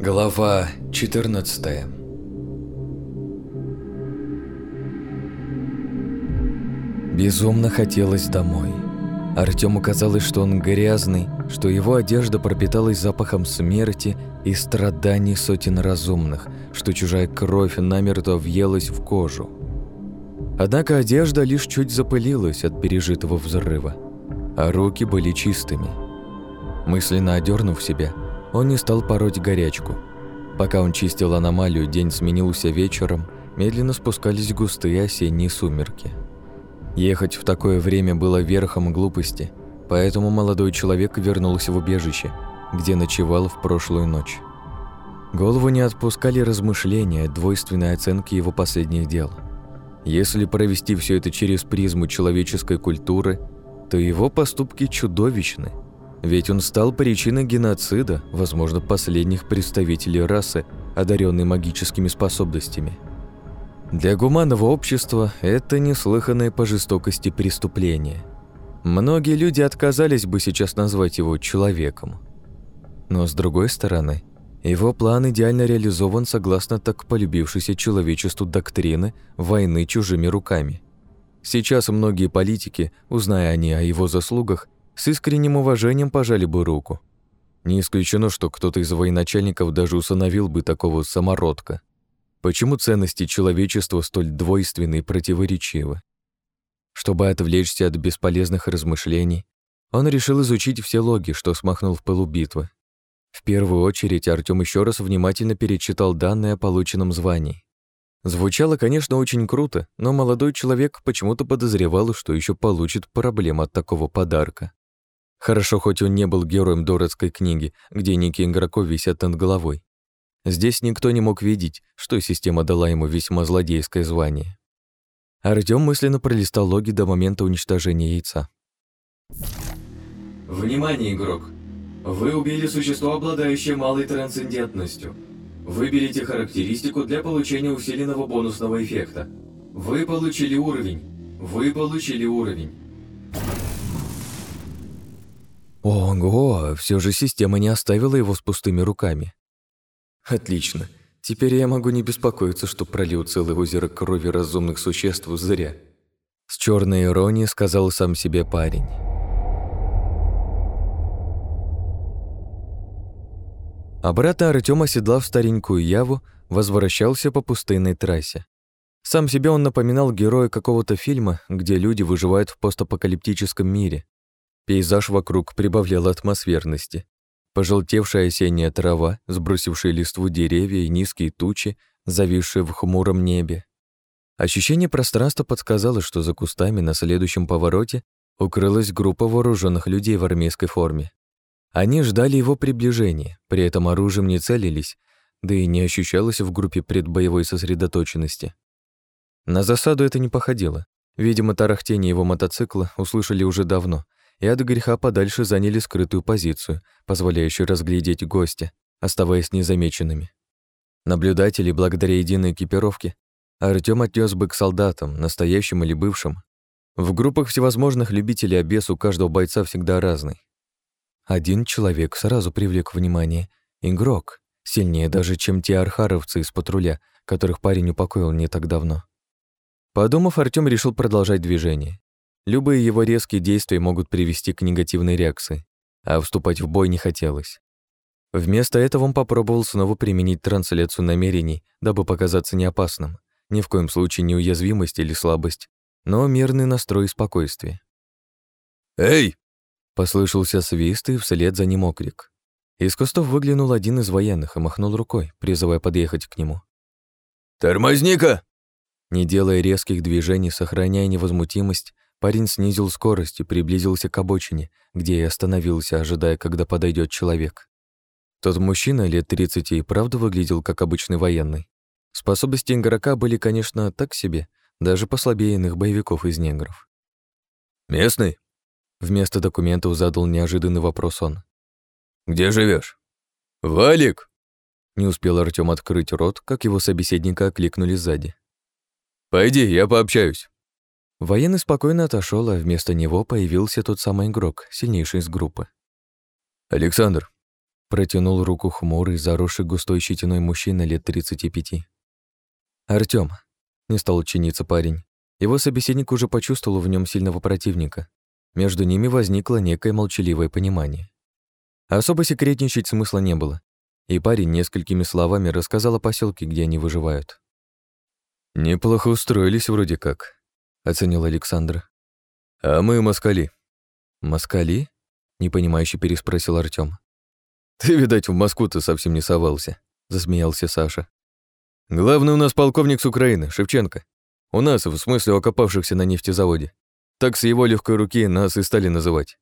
Глава 14 Безумно хотелось домой. Артему казалось, что он грязный, что его одежда пропиталась запахом смерти и страданий сотен разумных, что чужая кровь намертво въелась в кожу. Однако одежда лишь чуть запылилась от пережитого взрыва, а руки были чистыми. Мысленно одернув себя, он не стал пороть горячку. Пока он чистил аномалию, день сменился вечером, медленно спускались густые осенние сумерки. Ехать в такое время было верхом глупости, поэтому молодой человек вернулся в убежище, где ночевал в прошлую ночь. Голову не отпускали размышления, двойственной оценки его последних дел. Если провести все это через призму человеческой культуры, то его поступки чудовищны – ведь он стал причиной геноцида, возможно, последних представителей расы, одаренной магическими способностями. Для гуманного общества это неслыханное по жестокости преступление. Многие люди отказались бы сейчас назвать его человеком. Но с другой стороны, его план идеально реализован согласно так полюбившейся человечеству доктрины войны чужими руками. Сейчас многие политики, узная они о его заслугах, с искренним уважением пожали бы руку. Не исключено, что кто-то из военачальников даже усыновил бы такого самородка. Почему ценности человечества столь двойственны и противоречивы? Чтобы отвлечься от бесполезных размышлений, он решил изучить все логи, что смахнул в пылу битвы. В первую очередь Артём еще раз внимательно перечитал данные о полученном звании. Звучало, конечно, очень круто, но молодой человек почему-то подозревал, что еще получит проблем от такого подарка. Хорошо, хоть он не был героем дурацкой книги, где ники игроков висят над головой. Здесь никто не мог видеть, что система дала ему весьма злодейское звание. Артём мысленно пролистал логи до момента уничтожения яйца. Внимание, игрок! Вы убили существо, обладающее малой трансцендентностью. Выберите характеристику для получения усиленного бонусного эффекта. Вы получили уровень. Вы получили уровень. Ого, все же система не оставила его с пустыми руками. Отлично. Теперь я могу не беспокоиться, что пролил целое озеро крови разумных существ зря. С черной иронией сказал сам себе парень. Обратно Артём, оседлав старенькую Яву, возвращался по пустынной трассе. Сам себе он напоминал героя какого-то фильма, где люди выживают в постапокалиптическом мире, Пейзаж вокруг прибавлял атмосферности. Пожелтевшая осенняя трава, сбросившие листву деревья и низкие тучи, зависшие в хмуром небе. Ощущение пространства подсказало, что за кустами на следующем повороте укрылась группа вооруженных людей в армейской форме. Они ждали его приближения, при этом оружием не целились, да и не ощущалось в группе предбоевой сосредоточенности. На засаду это не походило. Видимо, тарахтение его мотоцикла услышали уже давно — и от греха подальше заняли скрытую позицию, позволяющую разглядеть гостя, оставаясь незамеченными. Наблюдатели, благодаря единой экипировке, Артём отнес бы к солдатам, настоящим или бывшим. В группах всевозможных любителей обес у каждого бойца всегда разный. Один человек сразу привлек внимание. Игрок, сильнее даже, чем те архаровцы из патруля, которых парень упокоил не так давно. Подумав, Артём решил продолжать движение. Любые его резкие действия могут привести к негативной реакции, а вступать в бой не хотелось. Вместо этого он попробовал снова применить трансляцию намерений, дабы показаться неопасным. Ни в коем случае не уязвимость или слабость, но мирный настрой и спокойствие. «Эй!» — послышался свист, и вслед за ним окрик. Из кустов выглянул один из военных и махнул рукой, призывая подъехать к нему. «Тормозни-ка!» Не делая резких движений, сохраняя невозмутимость, Парень снизил скорость и приблизился к обочине, где и остановился, ожидая, когда подойдет человек. Тот мужчина лет 30 и правда выглядел как обычный военный. Способности игрока были, конечно, так себе, даже послабее иных боевиков из негров. «Местный?» Вместо документов задал неожиданный вопрос он. «Где живешь? «Валик!» Не успел Артём открыть рот, как его собеседника окликнули сзади. «Пойди, я пообщаюсь». Военный спокойно отошел, а вместо него появился тот самый игрок, сильнейший из группы. «Александр», Протянул руку хмурый, заросший густой щетиной мужчина лет 35. Артём. Не стал чиниться парень. Его собеседник уже почувствовал в нем сильного противника. Между ними возникло некое молчаливое понимание. Особо секретничать смысла не было, и парень несколькими словами рассказал о поселке, где они выживают. «Неплохо устроились вроде как», — оценил Александр. «А мы москали». «Москали?» — непонимающе переспросил Артём. «Ты, видать, в Москву-то совсем не совался», — засмеялся Саша. «Главный у нас полковник с Украины, Шевченко. У нас, в смысле, окопавшихся на нефтезаводе. Так с его легкой руки нас и стали называть.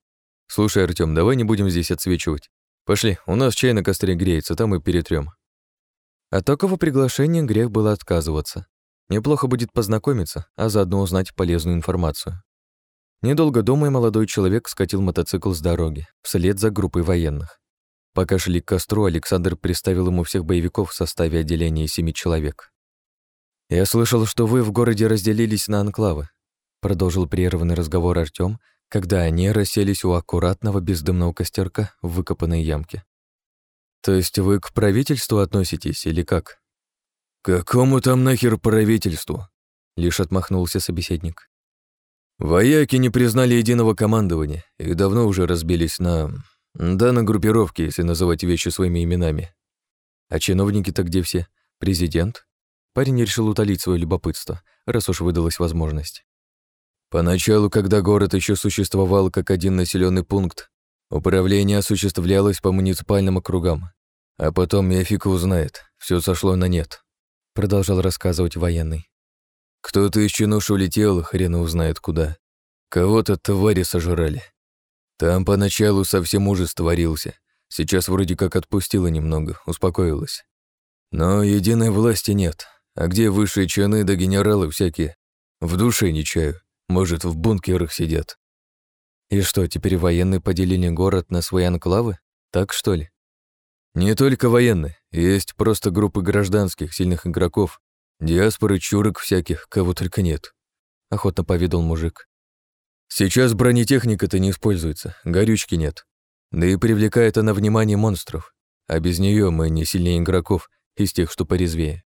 Слушай, Артём, давай не будем здесь отсвечивать. Пошли, у нас чай на костре греется, там и перетрем. От такого приглашения грех было отказываться. Неплохо будет познакомиться, а заодно узнать полезную информацию. Недолго думая, молодой человек скатил мотоцикл с дороги, вслед за группой военных. Пока шли к костру, Александр представил ему всех боевиков в составе отделения семи человек. «Я слышал, что вы в городе разделились на анклавы», продолжил прерванный разговор Артём, когда они расселись у аккуратного бездымного костерка в выкопанной ямке. «То есть вы к правительству относитесь или как?» «Какому там нахер правительству?» Лишь отмахнулся собеседник. «Вояки не признали единого командования и давно уже разбились на... да, на группировки, если называть вещи своими именами. А чиновники-то где все? Президент?» Парень решил утолить свое любопытство, раз уж выдалась возможность. Поначалу, когда город еще существовал как один населенный пункт, управление осуществлялось по муниципальным округам. А потом я узнает, все сошло на нет продолжал рассказывать военный. Кто-то из чинуш улетел, хрен узнает куда. Кого-то твари сожрали. Там поначалу совсем ужас творился. Сейчас вроде как отпустила немного, успокоилась. Но единой власти нет. А где высшие чины да генералы всякие? В душе не чаю. Может, в бункерах сидят. И что, теперь военные поделили город на свои анклавы? Так что ли? Не только военные, есть просто группы гражданских, сильных игроков, диаспоры, чурок всяких, кого только нет. Охотно поведал мужик. Сейчас бронетехника-то не используется, горючки нет. Да и привлекает она внимание монстров, а без нее мы не сильнее игроков из тех, что порезвее.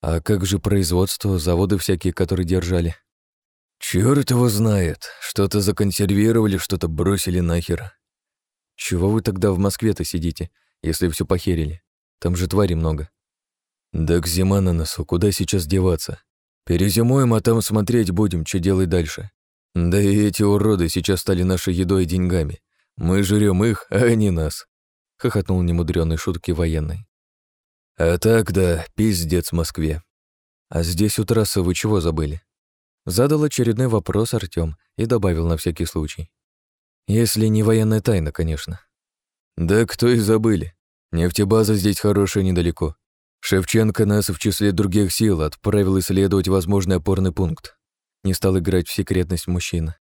А как же производство, заводы всякие, которые держали? Чёрт его знает, что-то законсервировали, что-то бросили нахер. Чего вы тогда в Москве-то сидите? Если все похерили. Там же твари много. Да к зима на носу, куда сейчас деваться? Перезимуем, а там смотреть будем, что делать дальше. Да и эти уроды сейчас стали нашей едой и деньгами. Мы жрем их, а они нас. Хохотнул немудрёной шутки военный. А так да, пиздец в Москве. А здесь у трассы вы чего забыли? Задал очередной вопрос Артём и добавил на всякий случай. Если не военная тайна, конечно. Да кто и забыли. Нефтебаза здесь хорошая недалеко. Шевченко нас в числе других сил отправил исследовать возможный опорный пункт. Не стал играть в секретность мужчина.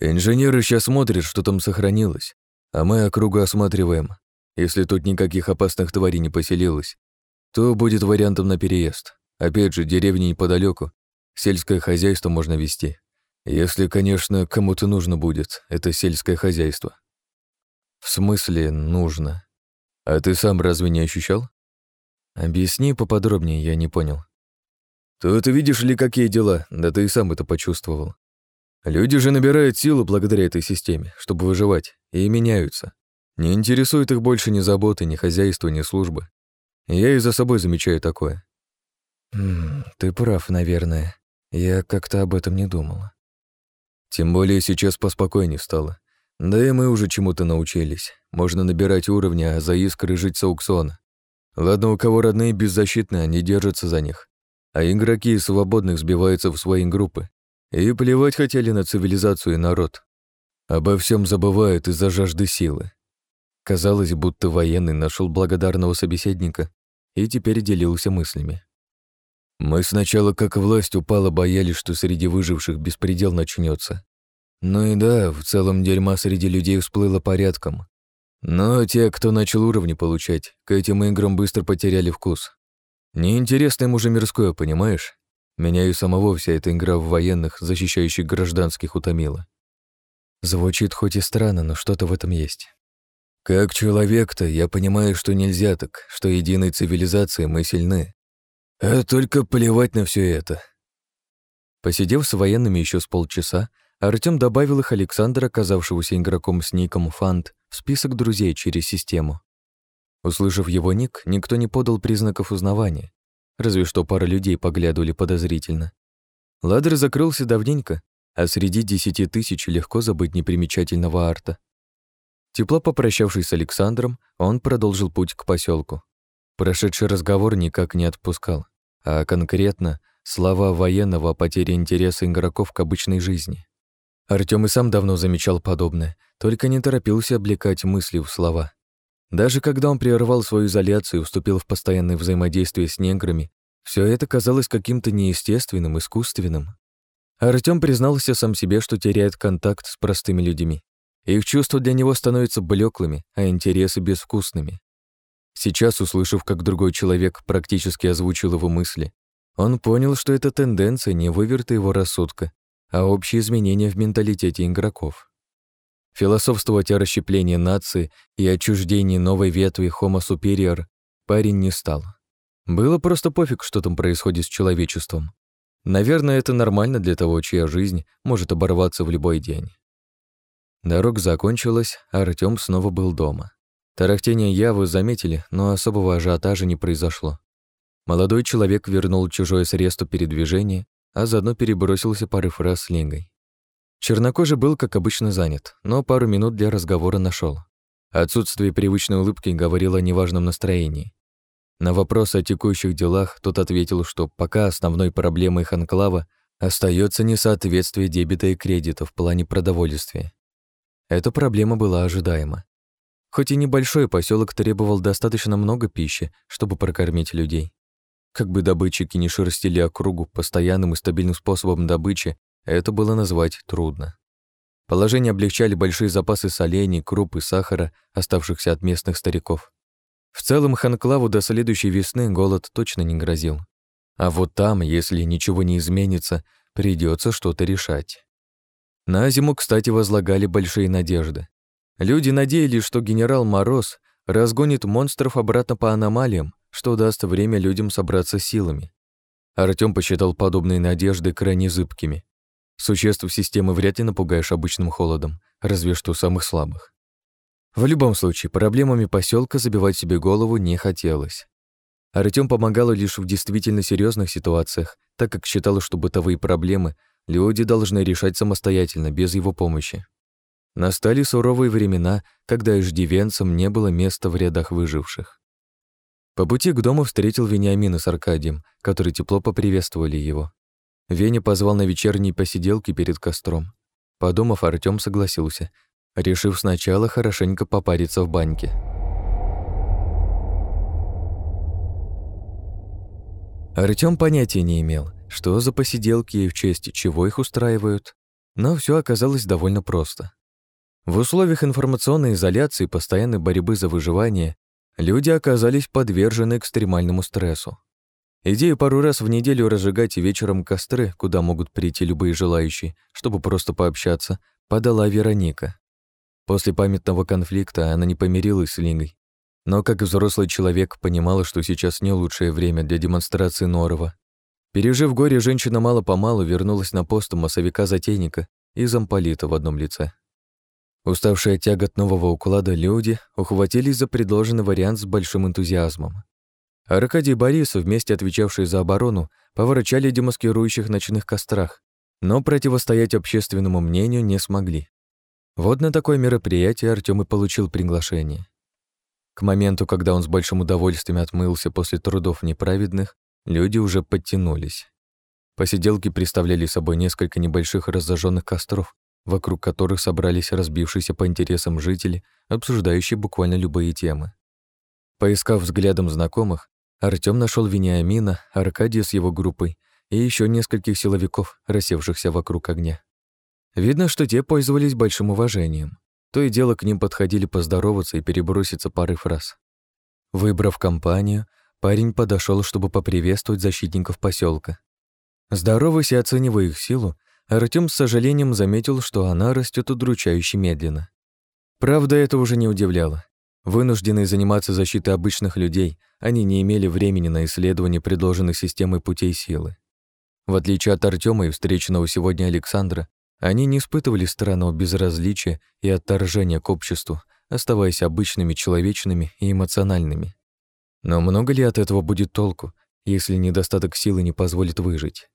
Инженеры сейчас смотрят, что там сохранилось, а мы округу осматриваем. Если тут никаких опасных тварей не поселилось, то будет вариантом на переезд. Опять же, деревни неподалеку, сельское хозяйство можно вести. Если, конечно, кому-то нужно будет это сельское хозяйство. В смысле нужно? А ты сам разве не ощущал? Объясни поподробнее, я не понял. Тут видишь ли, какие дела, да ты и сам это почувствовал. Люди же набирают силу благодаря этой системе, чтобы выживать, и меняются. Не интересует их больше ни заботы, ни хозяйства, ни службы. Я и за собой замечаю такое. М ты прав, наверное. Я как-то об этом не думала. Тем более сейчас поспокойнее стало. Да и мы уже чему-то научились. Можно набирать уровни, а за искры жить с аукциона. Ладно, у кого родные беззащитные, они держатся за них. А игроки свободных сбиваются в свои группы. И плевать хотели на цивилизацию и народ. Обо всем забывают из-за жажды силы. Казалось, будто военный нашел благодарного собеседника и теперь делился мыслями. Мы сначала, как власть упала, боялись, что среди выживших беспредел начнется. Ну и да, в целом дерьма среди людей всплыло порядком. Но те, кто начал уровни получать, к этим играм быстро потеряли вкус. Неинтересно им уже мирское, понимаешь? Меня и самого вся эта игра в военных, защищающих гражданских, утомила. Звучит хоть и странно, но что-то в этом есть. Как человек-то я понимаю, что нельзя так, что единой цивилизации мы сильны. А только плевать на все это. Посидев с военными еще с полчаса, Артём добавил их Александра, оказавшегося игроком с ником Фант, в список друзей через систему. Услышав его ник, никто не подал признаков узнавания, разве что пара людей поглядывали подозрительно. Ладер закрылся давненько, а среди десяти тысяч легко забыть непримечательного арта. Тепло попрощавшись с Александром, он продолжил путь к поселку. Прошедший разговор никак не отпускал, а конкретно слова военного о потере интереса игроков к обычной жизни. Артём и сам давно замечал подобное, только не торопился облекать мысли в слова. Даже когда он прервал свою изоляцию и вступил в постоянное взаимодействие с неграми, все это казалось каким-то неестественным, искусственным. Артём признался сам себе, что теряет контакт с простыми людьми. Их чувства для него становятся блеклыми, а интересы безвкусными. Сейчас, услышав, как другой человек практически озвучил его мысли, он понял, что эта тенденция не выверта его рассудка, а общие изменения в менталитете игроков. Философствовать о расщеплении нации и отчуждении новой ветви Homo superior парень не стал. Было просто пофиг, что там происходит с человечеством. Наверное, это нормально для того, чья жизнь может оборваться в любой день. Дорога закончилась, а Артём снова был дома. Тарахтение Явы заметили, но особого ажиотажа не произошло. Молодой человек вернул чужое средство передвижения, а заодно перебросился пары фраз с Лингой. Чернокожий был, как обычно, занят, но пару минут для разговора нашел. Отсутствие привычной улыбки говорило о неважном настроении. На вопрос о текущих делах тот ответил, что пока основной проблемой их анклава остается несоответствие дебета и кредита в плане продовольствия. Эта проблема была ожидаема. Хоть и небольшой поселок требовал достаточно много пищи, чтобы прокормить людей. Как бы добытчики не шерстили округу постоянным и стабильным способом добычи, это было назвать трудно. Положение облегчали большие запасы солений, круп и сахара, оставшихся от местных стариков. В целом Ханклаву до следующей весны голод точно не грозил. А вот там, если ничего не изменится, придется что-то решать. На зиму, кстати, возлагали большие надежды. Люди надеялись, что генерал Мороз разгонит монстров обратно по аномалиям, что даст время людям собраться силами. Артём посчитал подобные надежды крайне зыбкими. Существ системы вряд ли напугаешь обычным холодом, разве что самых слабых. В любом случае, проблемами поселка забивать себе голову не хотелось. Артём помогал лишь в действительно серьезных ситуациях, так как считал, что бытовые проблемы люди должны решать самостоятельно, без его помощи. Настали суровые времена, когда иждивенцам не было места в рядах выживших. По пути к дому встретил Вениамина с Аркадием, которые тепло поприветствовали его. Веня позвал на вечерние посиделки перед костром. Подумав, Артём согласился, решив сначала хорошенько попариться в баньке. Артём понятия не имел, что за посиделки и в честь чего их устраивают, но все оказалось довольно просто. В условиях информационной изоляции и постоянной борьбы за выживание люди оказались подвержены экстремальному стрессу. Идею пару раз в неделю разжигать вечером костры, куда могут прийти любые желающие, чтобы просто пообщаться, подала Вероника. После памятного конфликта она не помирилась с Лингой, но как взрослый человек понимала, что сейчас не лучшее время для демонстрации Норова Пережив горе, женщина мало-помалу вернулась на пост массовика-затейника и замполита в одном лице. Уставшие от тягот нового уклада люди ухватились за предложенный вариант с большим энтузиазмом. Аркадий и Борис, вместе отвечавшие за оборону, поворачали демаскирующих ночных кострах, но противостоять общественному мнению не смогли. Вот на такое мероприятие Артём и получил приглашение. К моменту, когда он с большим удовольствием отмылся после трудов неправедных, Люди уже подтянулись. Посиделки представляли собой несколько небольших разожженных костров, вокруг которых собрались разбившиеся по интересам жители, обсуждающие буквально любые темы. Поискав взглядом знакомых, Артём нашел Вениамина, Аркадия с его группой и еще нескольких силовиков, рассевшихся вокруг огня. Видно, что те пользовались большим уважением. То и дело к ним подходили поздороваться и переброситься пары фраз. Выбрав компанию, Парень подошел, чтобы поприветствовать защитников поселка. Здороваясь оценивая их силу, Артём с сожалением заметил, что она растет удручающе медленно. Правда, это уже не удивляло. Вынужденные заниматься защитой обычных людей, они не имели времени на исследование предложенных системой путей силы. В отличие от Артема и встреченного сегодня Александра, они не испытывали странного безразличия и отторжения к обществу, оставаясь обычными, человечными и эмоциональными. Но много ли от этого будет толку, если недостаток силы не позволит выжить?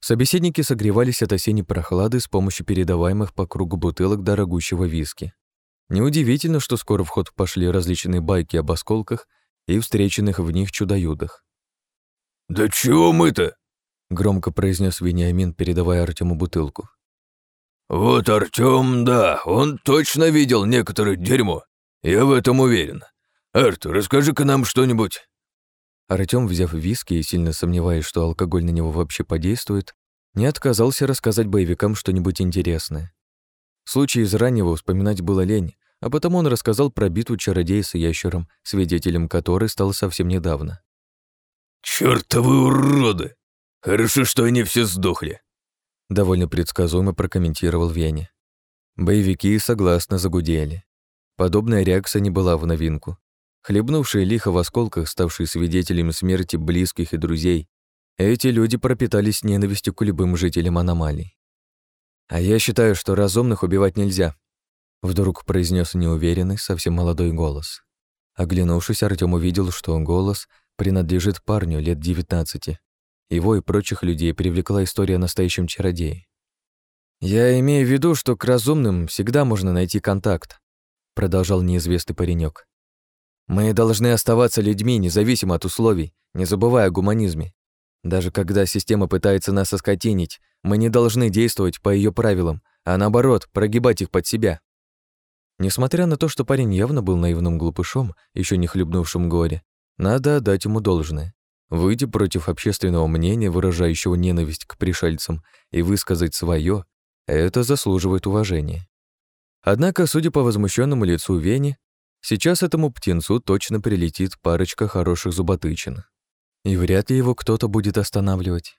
Собеседники согревались от осенней прохлады с помощью передаваемых по кругу бутылок дорогущего виски. Неудивительно, что скоро в ход пошли различные байки об осколках и встреченных в них чудо-юдах. «Да чего мы-то?» — громко произнес Вениамин, передавая Артему бутылку. «Вот Артём, да, он точно видел некоторое дерьмо. Я в этом уверен. Артур, расскажи-ка нам что-нибудь». Артём, взяв виски и сильно сомневаясь, что алкоголь на него вообще подействует, не отказался рассказать боевикам что-нибудь интересное. Случай из раннего вспоминать было лень, а потому он рассказал про битву чародея с ящером, свидетелем которой стал совсем недавно. «Чёртовы уроды! Хорошо, что они все сдохли!» Довольно предсказуемо прокомментировал Вене. Боевики согласно загудели. Подобная реакция не была в новинку. Хлебнувшие лихо в осколках, ставшие свидетелями смерти близких и друзей, эти люди пропитались ненавистью к любым жителям аномалий. «А я считаю, что разумных убивать нельзя», — вдруг произнес неуверенный, совсем молодой голос. Оглянувшись, Артём увидел, что голос принадлежит парню лет девятнадцати. Его и прочих людей привлекла история о настоящем чародее. «Я имею в виду, что к разумным всегда можно найти контакт», — продолжал неизвестный паренек. Мы должны оставаться людьми, независимо от условий, не забывая о гуманизме. Даже когда система пытается нас оскотинить, мы не должны действовать по ее правилам, а наоборот, прогибать их под себя. Несмотря на то, что парень явно был наивным глупышом, еще не хлебнувшим горе, надо отдать ему должное. Выйти против общественного мнения, выражающего ненависть к пришельцам, и высказать свое, это заслуживает уважения. Однако, судя по возмущенному лицу Вени, Сейчас этому птенцу точно прилетит парочка хороших зуботычин. И вряд ли его кто-то будет останавливать.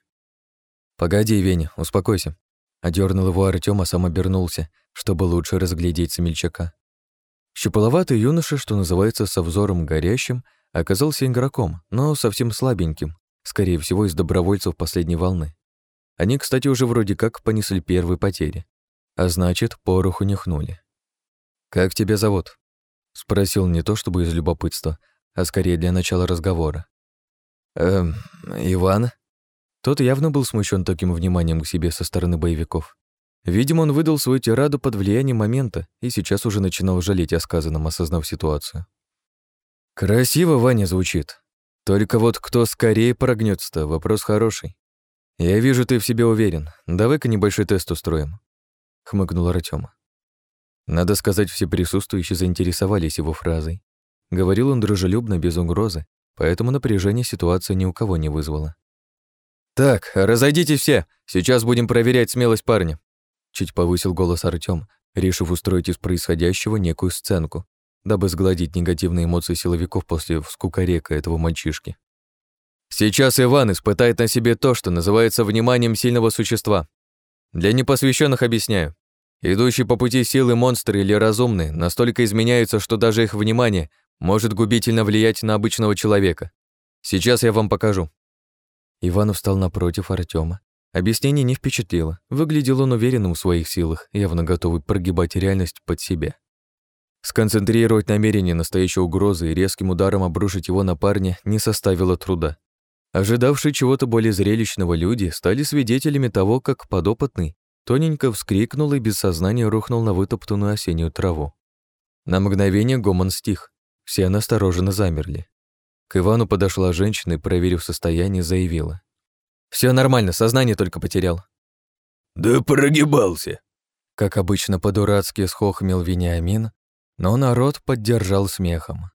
«Погоди, Веня, успокойся». Одернул его Артём, а сам обернулся, чтобы лучше разглядеть смельчака. Щуполоватый юноша, что называется, со взором горящим, оказался игроком, но совсем слабеньким, скорее всего, из добровольцев последней волны. Они, кстати, уже вроде как понесли первые потери. А значит, пороху нюхнули. «Как тебя зовут?» Спросил не то чтобы из любопытства, а скорее для начала разговора. «Эм, Иван?» Тот явно был смущен таким вниманием к себе со стороны боевиков. Видимо, он выдал свою тираду под влиянием момента и сейчас уже начинал жалеть о сказанном, осознав ситуацию. «Красиво, Ваня, звучит. Только вот кто скорее прогнется-то, вопрос хороший. Я вижу, ты в себе уверен. Давай-ка небольшой тест устроим», — хмыкнул Артём. Надо сказать, все присутствующие заинтересовались его фразой. Говорил он дружелюбно, без угрозы, поэтому напряжение ситуация ни у кого не вызвала. «Так, разойдитесь все, сейчас будем проверять смелость парня», чуть повысил голос Артём, решив устроить из происходящего некую сценку, дабы сгладить негативные эмоции силовиков после вскукарека этого мальчишки. «Сейчас Иван испытает на себе то, что называется вниманием сильного существа. Для непосвященных объясняю. Идущие по пути силы монстры или разумные настолько изменяются, что даже их внимание может губительно влиять на обычного человека. Сейчас я вам покажу». Иванов встал напротив Артема. Объяснение не впечатлило. Выглядел он уверенным в своих силах, явно готовый прогибать реальность под себя. Сконцентрировать намерение настоящей угрозы и резким ударом обрушить его на парня не составило труда. Ожидавшие чего-то более зрелищного люди стали свидетелями того, как подопытный Тоненько вскрикнул и без сознания рухнул на вытоптанную осеннюю траву. На мгновение гомон стих. Все настороженно замерли. К Ивану подошла женщина и, проверив состояние, заявила. Все нормально, сознание только потерял». «Да прогибался!» Как обычно, по-дурацки схохмел Вениамин, но народ поддержал смехом.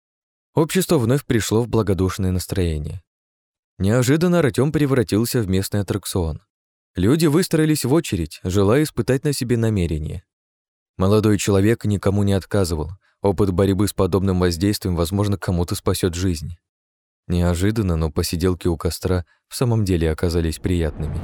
Общество вновь пришло в благодушное настроение. Неожиданно Артём превратился в местный аттракцион. Люди выстроились в очередь, желая испытать на себе намерение. Молодой человек никому не отказывал. Опыт борьбы с подобным воздействием, возможно, кому-то спасет жизнь. Неожиданно, но посиделки у костра в самом деле оказались приятными.